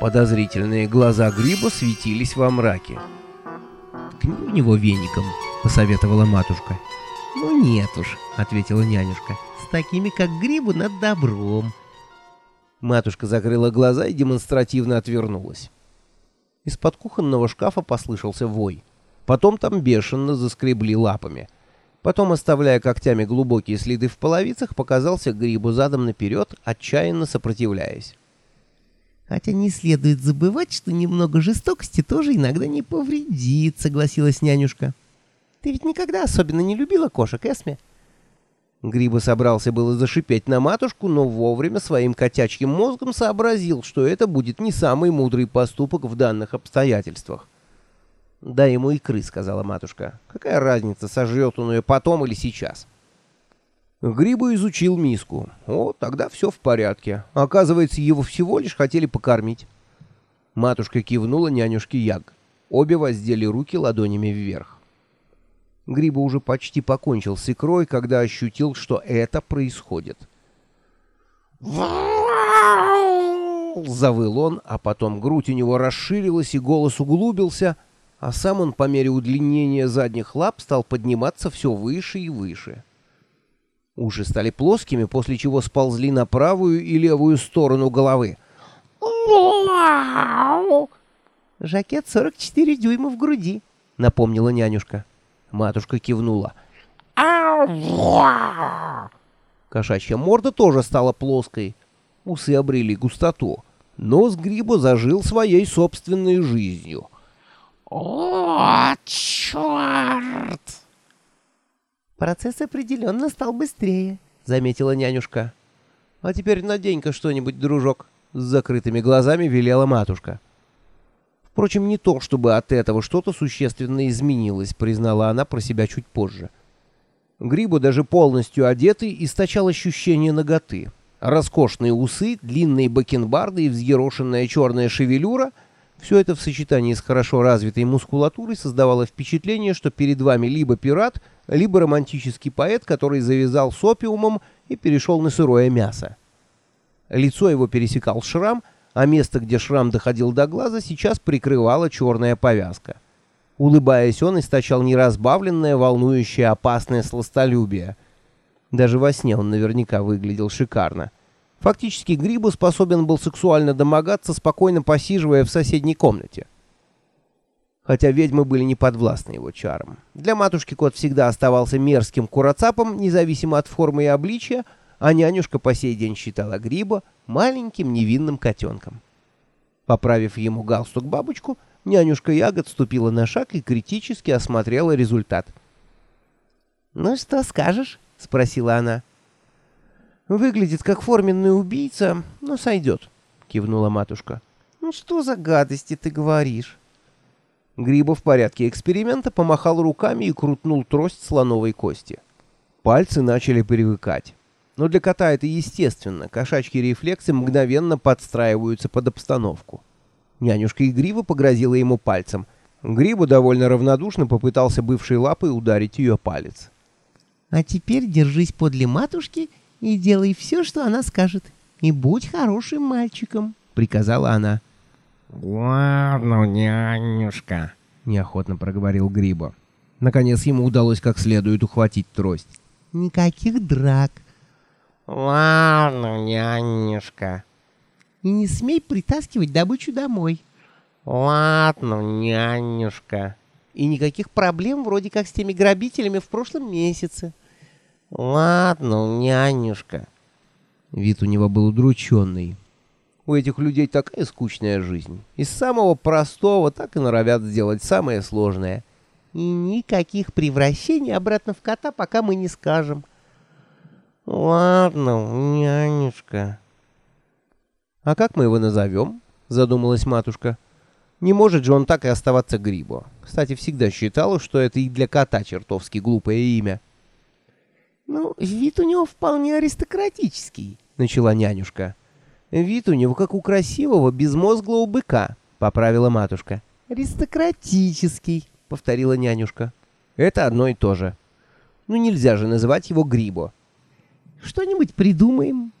Подозрительные глаза Гриба светились во мраке. «Ткни в него веником», — посоветовала матушка. «Ну нет уж», — ответила нянюшка. «С такими, как Грибу, над добром». Матушка закрыла глаза и демонстративно отвернулась. Из-под кухонного шкафа послышался вой. Потом там бешено заскребли лапами. Потом, оставляя когтями глубокие следы в половицах, показался Грибу задом наперед, отчаянно сопротивляясь. «Хотя не следует забывать, что немного жестокости тоже иногда не повредит», — согласилась нянюшка. «Ты ведь никогда особенно не любила кошек, Эсме?» Гриба собрался было зашипеть на матушку, но вовремя своим котячьим мозгом сообразил, что это будет не самый мудрый поступок в данных обстоятельствах. «Дай ему икры», — сказала матушка. «Какая разница, сожрет он ее потом или сейчас?» Гриба изучил миску. О, тогда все в порядке. Оказывается, его всего лишь хотели покормить. Матушка кивнула нянюшке Яг. Обе воздели руки ладонями вверх. Гриба уже почти покончил с икрой, когда ощутил, что это происходит. Завыл он, а потом грудь у него расширилась и голос углубился, а сам он по мере удлинения задних лап стал подниматься все выше и выше. Уши стали плоскими, после чего сползли на правую и левую сторону головы. «Жакет 44 дюйма в груди», — напомнила нянюшка. Матушка кивнула. Кошачья морда тоже стала плоской. Усы обрели густоту. Нос гриба зажил своей собственной жизнью. «О, черт!» «Процесс определенно стал быстрее», — заметила нянюшка. «А теперь надень-ка что-нибудь, дружок», — с закрытыми глазами велела матушка. Впрочем, не то, чтобы от этого что-то существенно изменилось, признала она про себя чуть позже. Грибу даже полностью одетый источал ощущение наготы. Роскошные усы, длинные бакенбарды и взъерошенная черная шевелюра — все это в сочетании с хорошо развитой мускулатурой создавало впечатление, что перед вами либо пират, либо романтический поэт, который завязал с опиумом и перешел на сырое мясо. Лицо его пересекал шрам, а место, где шрам доходил до глаза, сейчас прикрывала черная повязка. Улыбаясь, он источал неразбавленное, волнующее, опасное сластолюбие. Даже во сне он наверняка выглядел шикарно. Фактически Грибу способен был сексуально домогаться, спокойно посиживая в соседней комнате. Хотя ведьмы были не подвластны его чарам. Для матушки кот всегда оставался мерзким курацапом, независимо от формы и обличия, а нянюшка по сей день считала Гриба маленьким невинным котенком. Поправив ему галстук-бабочку, нянюшка Ягод ступила на шаг и критически осмотрела результат. «Ну что скажешь?» — спросила она. «Выглядит как форменный убийца, но сойдет», — кивнула матушка. «Ну что за гадости ты говоришь?» Гриба в порядке эксперимента помахал руками и крутнул трость слоновой кости. Пальцы начали привыкать. Но для кота это естественно, кошачьи рефлексы мгновенно подстраиваются под обстановку. Нянюшка игриво погрозила ему пальцем. Грибу довольно равнодушно попытался бывшей лапой ударить ее палец. «А теперь держись подле матушки и делай все, что она скажет. И будь хорошим мальчиком», — приказала она. «Ладно, нянюшка», — неохотно проговорил Грибо. Наконец ему удалось как следует ухватить трость. «Никаких драк». «Ладно, нянюшка». «И не смей притаскивать добычу домой». «Ладно, нянюшка». «И никаких проблем вроде как с теми грабителями в прошлом месяце». «Ладно, нянюшка». Вид у него был удрученный. У этих людей такая скучная жизнь. Из самого простого так и норовят сделать самое сложное. И никаких превращений обратно в кота, пока мы не скажем. «Ладно, нянюшка». «А как мы его назовем?» — задумалась матушка. «Не может же он так и оставаться Грибо. Кстати, всегда считала, что это и для кота чертовски глупое имя». «Ну, вид у него вполне аристократический», — начала нянюшка. «Вид у него как у красивого, безмозглого быка», — поправила матушка. «Аристократический», — повторила нянюшка. «Это одно и то же. Ну нельзя же называть его Грибо». «Что-нибудь придумаем»,